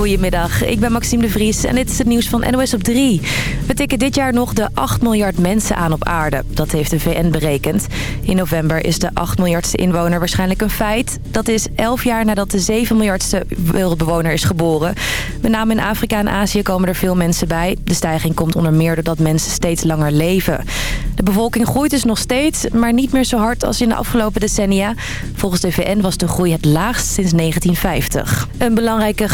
Goedemiddag, ik ben Maxime de Vries en dit is het nieuws van NOS op 3. We tikken dit jaar nog de 8 miljard mensen aan op aarde. Dat heeft de VN berekend. In november is de 8 miljardste inwoner waarschijnlijk een feit. Dat is 11 jaar nadat de 7 miljardste wereldbewoner is geboren. Met name in Afrika en Azië komen er veel mensen bij. De stijging komt onder meer doordat mensen steeds langer leven. De bevolking groeit dus nog steeds, maar niet meer zo hard als in de afgelopen decennia. Volgens de VN was de groei het laagst sinds 1950. Een belangrijke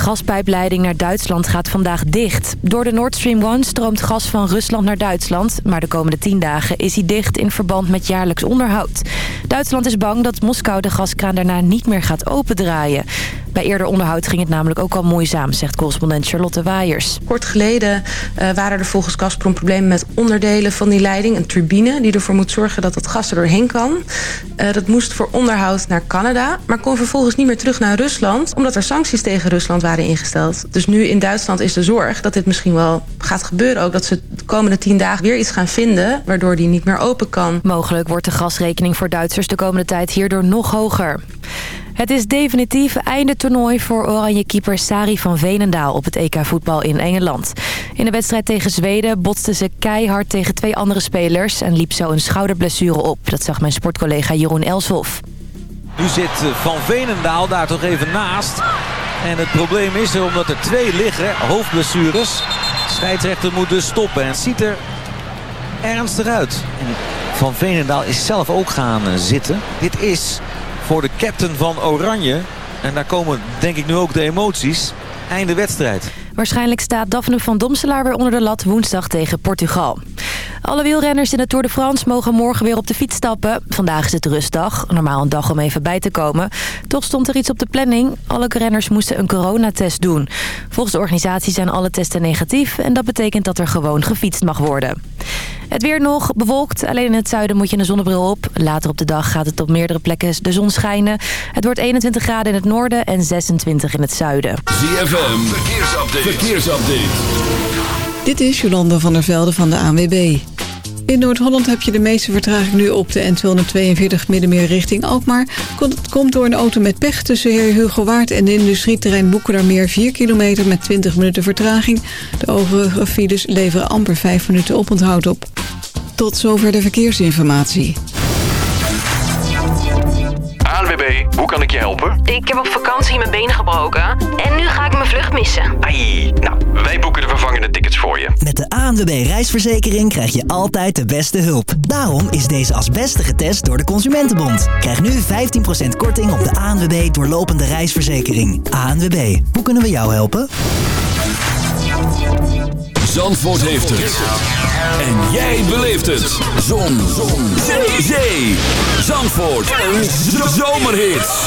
gaspijpleiding naar Duitsland gaat vandaag dicht. Door de Nord Stream 1 stroomt gas van Rusland naar Duitsland. Maar de komende 10 dagen is hij dicht in verband met jaarlijks onderhoud. Duitsland is bang dat Moskou de gaskraan daarna niet meer gaat opendraaien. Bij eerder onderhoud ging het namelijk ook al moeizaam, zegt correspondent Charlotte Waaiers. Kort geleden uh, waren er volgens Gazprom problemen met onderdelen van die leiding. Een turbine die ervoor moet zorgen dat het gas er doorheen kan. Uh, dat moest voor onderhoud naar Canada, maar kon vervolgens niet meer terug naar Rusland... omdat er sancties tegen Rusland waren ingesteld. Dus nu in Duitsland is de zorg dat dit misschien wel gaat gebeuren ook. Dat ze de komende tien dagen weer iets gaan vinden waardoor die niet meer open kan. Mogelijk wordt de gasrekening voor Duitsers de komende tijd hierdoor nog hoger. Het is definitief einde toernooi voor oranje keeper Sari van Veenendaal op het EK voetbal in Engeland. In de wedstrijd tegen Zweden botste ze keihard tegen twee andere spelers en liep zo een schouderblessure op. Dat zag mijn sportcollega Jeroen Elshoff. Nu zit Van Veenendaal daar toch even naast. En het probleem is er omdat er twee liggen, hoofdblessures. Scheidsrechter moet dus stoppen en ziet er ernstig uit. Van Veenendaal is zelf ook gaan zitten. Dit is voor de captain van Oranje. En daar komen denk ik nu ook de emoties. Einde wedstrijd. Waarschijnlijk staat Daphne van Domselaar weer onder de lat woensdag tegen Portugal. Alle wielrenners in de Tour de France mogen morgen weer op de fiets stappen. Vandaag is het rustdag, normaal een dag om even bij te komen. Toch stond er iets op de planning. Alle renners moesten een coronatest doen. Volgens de organisatie zijn alle testen negatief... en dat betekent dat er gewoon gefietst mag worden. Het weer nog bewolkt. Alleen in het zuiden moet je een zonnebril op. Later op de dag gaat het op meerdere plekken de zon schijnen. Het wordt 21 graden in het noorden en 26 in het zuiden. ZFM, verkeersupdate. verkeersupdate. Dit is Jolanda van der Velde van de ANWB. In Noord-Holland heb je de meeste vertraging nu op de N242 Middenmeer richting Alkmaar. Het komt door een auto met pech tussen Heer Hugo Waard en de industrieterrein Boekendermeer 4 kilometer met 20 minuten vertraging. De overige files leveren amper 5 minuten oponthoud op. Tot zover de verkeersinformatie. ANWB, hoe kan ik je helpen? Ik heb op vakantie mijn been gebroken en nu ga ik vlucht missen. Ai, nou, wij boeken de vervangende tickets voor je. Met de ANWB reisverzekering krijg je altijd de beste hulp. Daarom is deze als beste getest door de Consumentenbond. Krijg nu 15% korting op de ANWB doorlopende reisverzekering. ANWB, hoe kunnen we jou helpen? Zandvoort heeft het. En jij beleeft het. Zon. Zon. Zee. Zee. Zandvoort. Een zomerhit.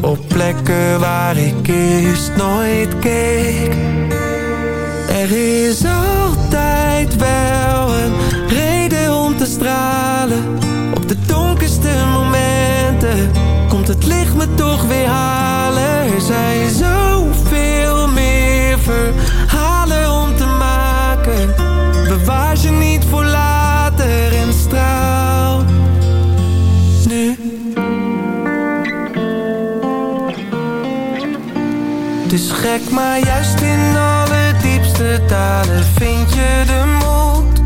Op plekken waar ik eerst nooit keek. Er is altijd wel een reden om te stralen. Op de donkerste momenten Komt het licht me toch weer halen. Er zijn zoveel meer ver is gek, maar juist in alle diepste dalen vind je de moed.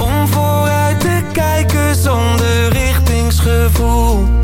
Om vooruit te kijken zonder richtingsgevoel.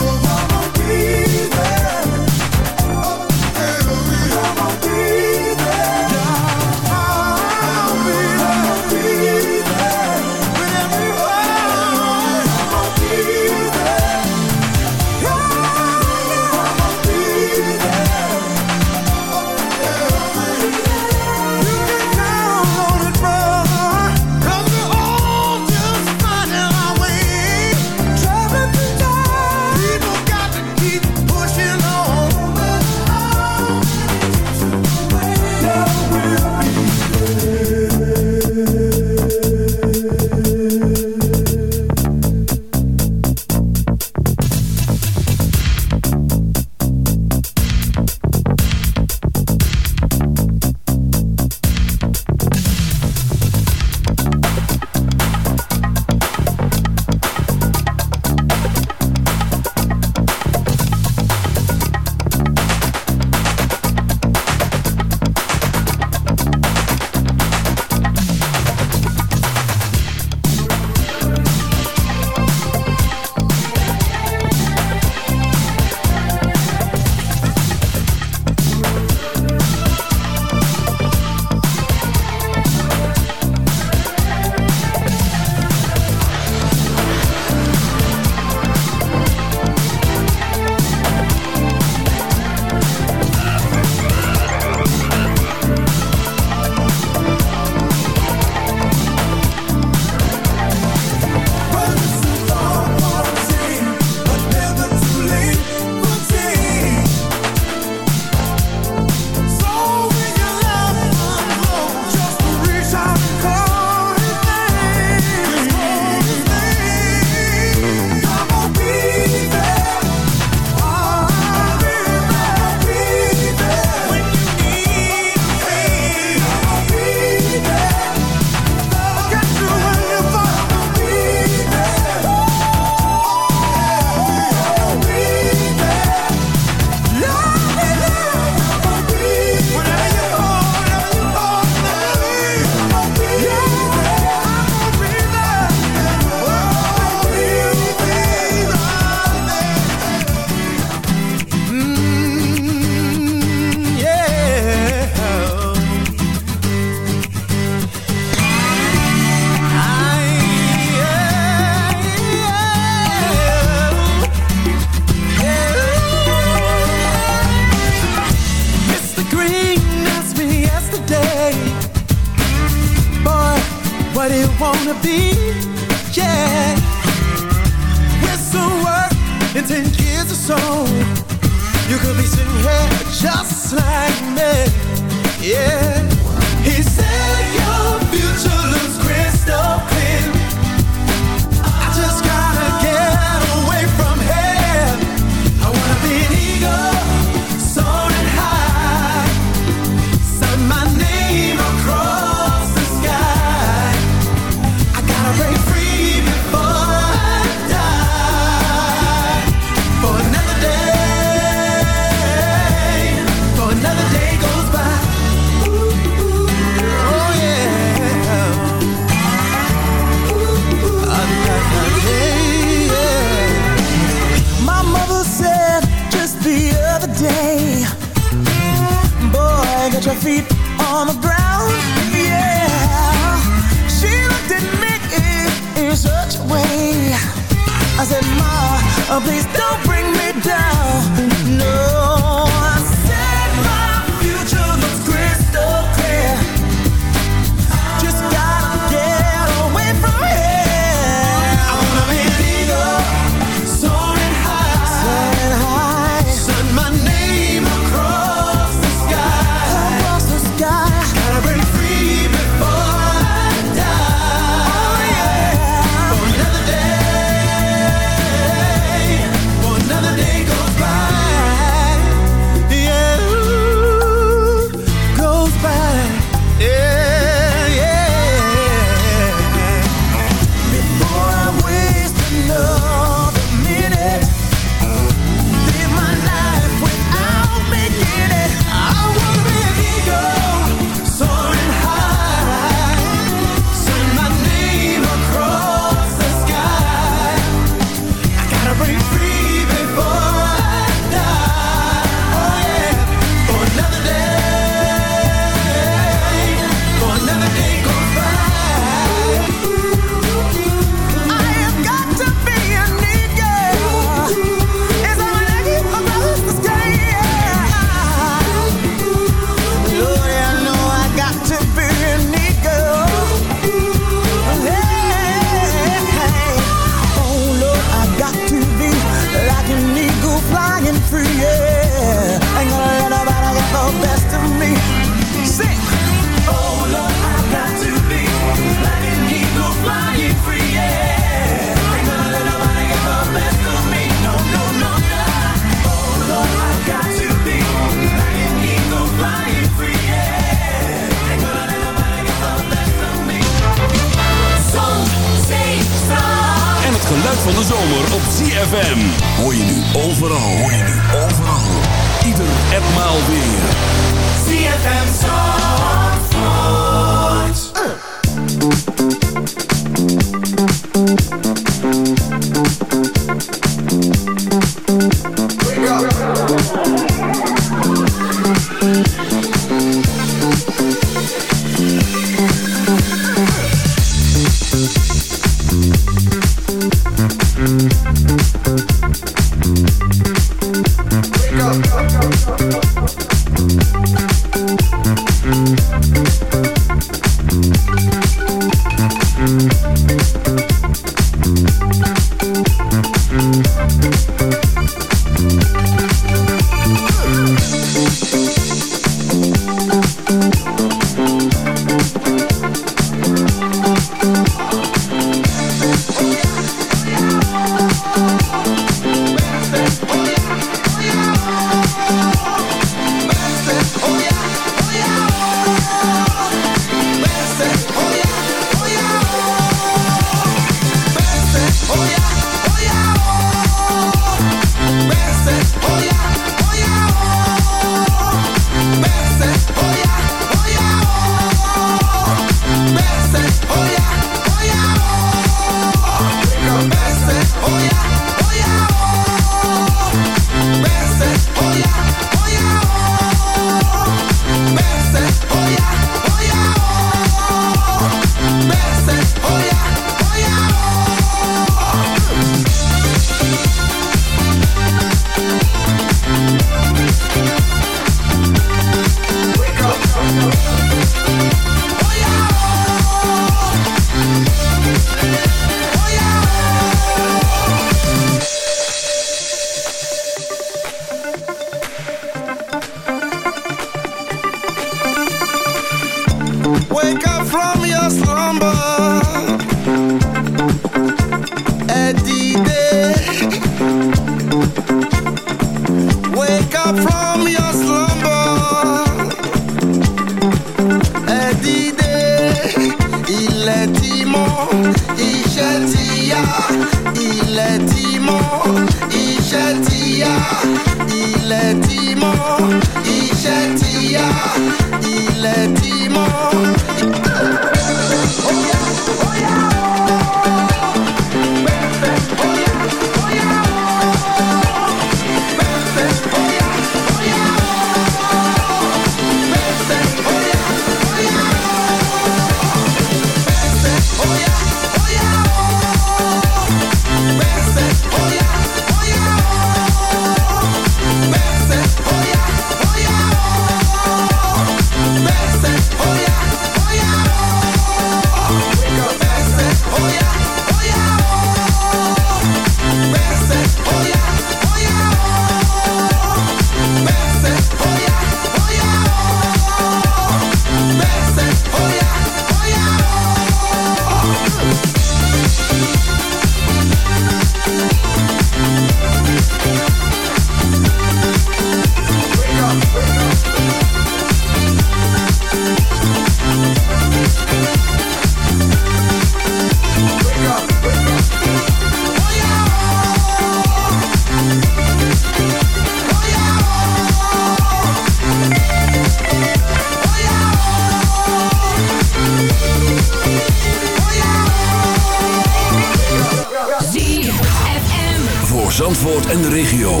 Zandvoort en de regio.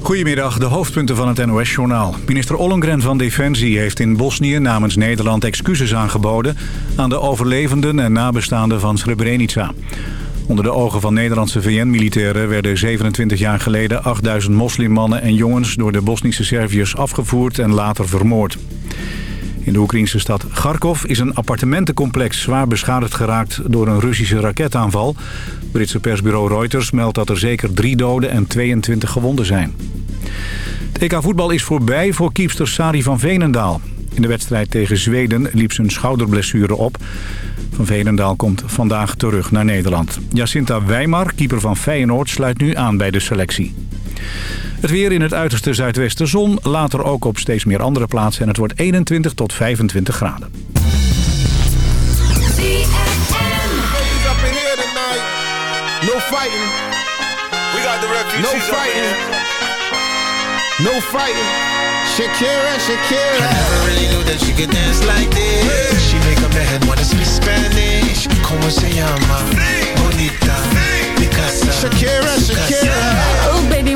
Goedemiddag, de hoofdpunten van het NOS-journaal. Minister Ollongren van Defensie heeft in Bosnië namens Nederland excuses aangeboden... aan de overlevenden en nabestaanden van Srebrenica. Onder de ogen van Nederlandse VN-militairen werden 27 jaar geleden 8000 moslimmannen en jongens door de Bosnische Serviërs afgevoerd en later vermoord. In de Oekraïnse stad Kharkov is een appartementencomplex zwaar beschadigd geraakt door een Russische raketaanval. Britse persbureau Reuters meldt dat er zeker drie doden en 22 gewonden zijn. Het EK voetbal is voorbij voor kiepster Sari van Veenendaal. In de wedstrijd tegen Zweden liep een schouderblessure op. Van Veenendaal komt vandaag terug naar Nederland. Jacinta Wijmar, keeper van Feyenoord, sluit nu aan bij de selectie. Het weer in het uiterste zuidwesten zon, later ook op steeds meer andere plaatsen... en het wordt 21 tot 25 graden. No fighting. We got the refugees No fighting. No fighting. Shakira, Shakira. I never really knew that she could dance like this. She make a man wanna speak Spanish. Como se llama? Bonita. Picasa. Shakira, Shakira. Oh, baby,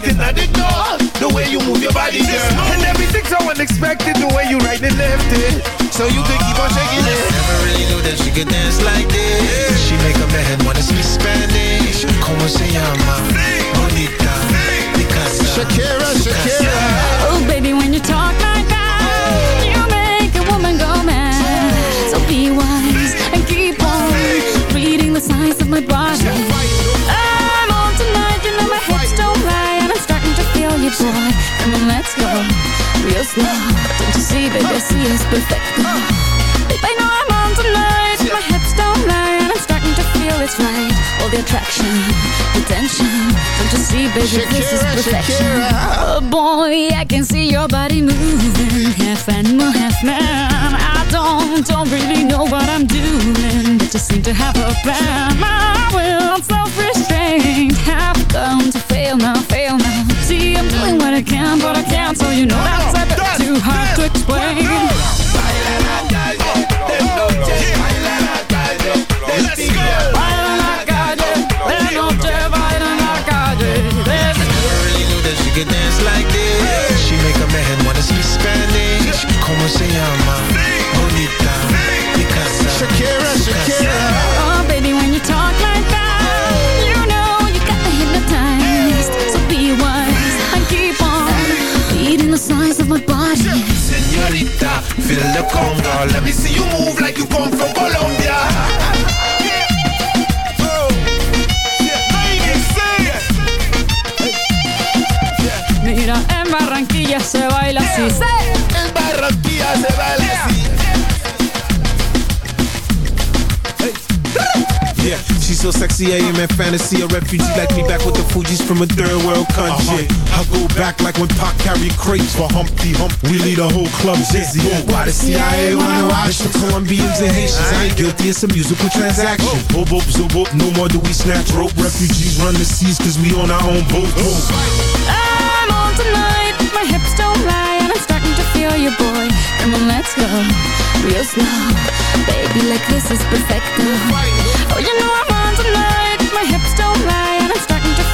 floor, nobody ignore the way you move your body, girl. And everything's so unexpected, the way you right and left it, so you could keep on shaking it. Never really knew that she could dance like this. She make a man wanna speak Spanish. Como se llama? Bonita. Picasa. Shakira, Shakira. Oh, baby, when you talk like that, you make a woman go mad. So be wise and keep on reading the signs of my body. You, boy. Come on, let's go real slow. Don't you see, baby, I see it's perfect. Babe, I know I'm on tonight, my hips don't lie, and I'm starting to feel it's right. All the attraction, the tension. Don't you see, baby, this is Shakira, perfection. Shakira. Oh boy, I can see your body moving, half animal, half man. I don't, don't really know what I'm doing, but just seem to have a plan. My will, self-restraint, have come to fail now, fail now. See, I'm doing what I can, but I can't, so you know that's a bit too hard to explain. Let's go. Baila la calle, de noche, baila la calle. There's a Never really knew that she could dance like this. feel the conga. Let me see you move like you come from Colombia. Yeah. Oh. Yeah. Yeah. Mira, en Barranquilla se baila así. En Barranquilla se baila. So sexy, am in fantasy. A refugee like me back with the Fugees from a third world country. I go back like when Pac carried crates for Humpty Hump. We lead a whole club dizzy. Why the CIA wanna watch the Colombians and Haitians? I ain't guilty, it's a musical transaction. Boop, boop, zoop, boop, no more do we snatch rope. Refugees run the seas cause we on our own boat. I'm on tonight, my hips don't lie, and I'm starting to feel your boy. Come on, let's go, real slow. Baby, like this is perfect. Oh, you know I'm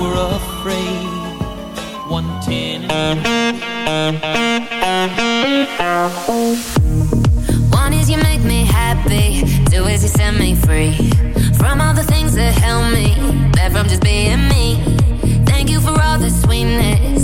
were afraid. One ten. One is you make me happy. Two is you set me free from all the things that held me back from just being me. Thank you for all the sweetness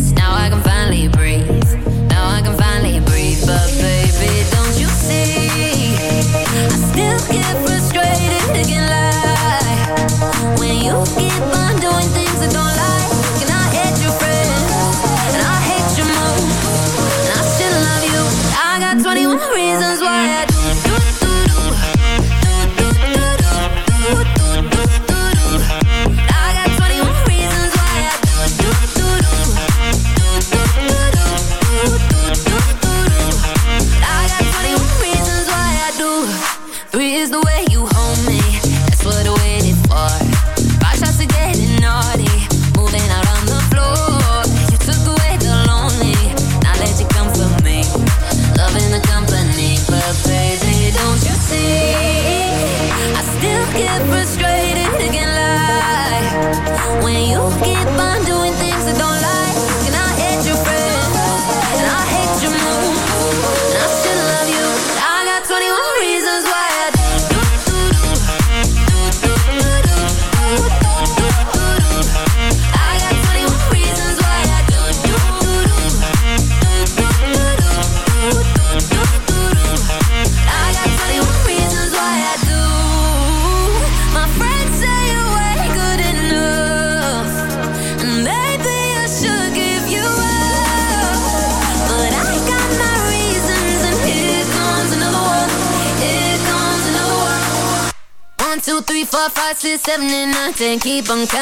and keep on coming.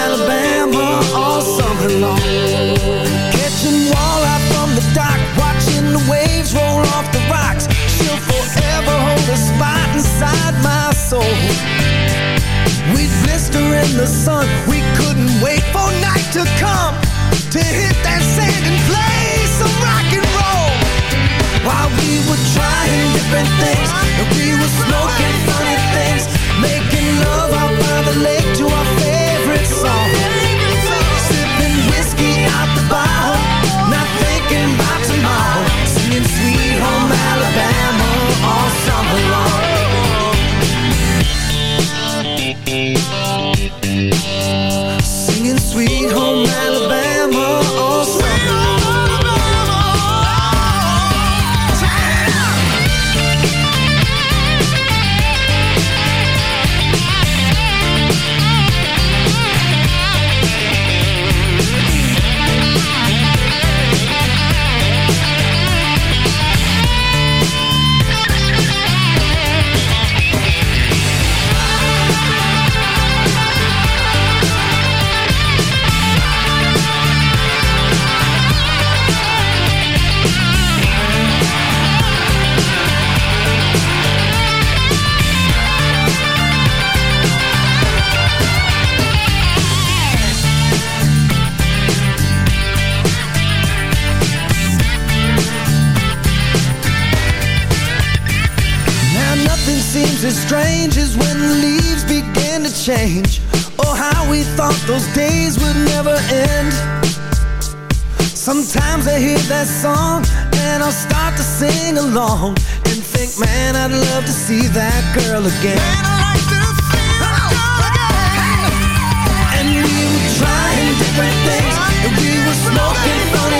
Alabama all summer long. Catching walleye from the dock Watching the waves roll off the rocks. She'll forever hold a spot inside my soul. We blister in the sun. We couldn't wait for night to come To hit that sand and play some rock and roll. While we were trying different things And we were smoking funny things Making love out by the lake to our Alabama all summer long. Change. Oh, how we thought those days would never end. Sometimes I hear that song and I'll start to sing along and think, man, I'd love to see that girl again. And we were trying different things and we were smoking funny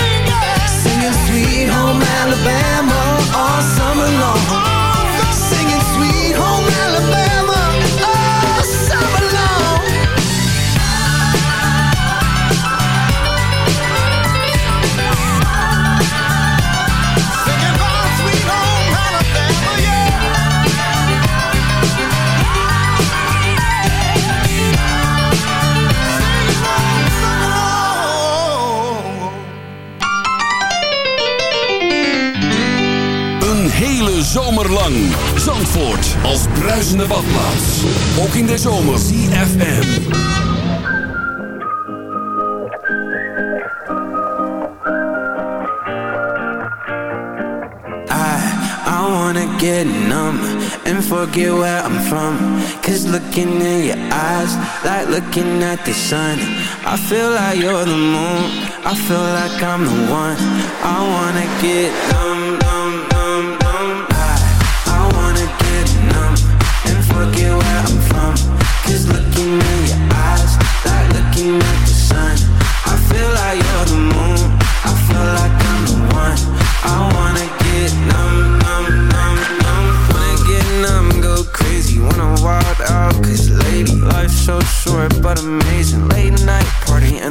Sweet Home Alabama all summer long. Hele zomer lang. Zandvoort als bruisende badplaats. Ook in de zomer. CFM. I, I wanna get numb and forget where I'm from. Cause looking in your eyes, like looking at the sun. I feel like you're the moon, I feel like I'm the one. I wanna get numb, numb. Where I'm from. Cause looking in your eyes, like looking at the sun. I feel like you're the moon, I feel like I'm the one. I wanna get numb, numb, numb, numb. Wanna get numb, go crazy. Wanna wild out, cause lady, life's so short but amazing.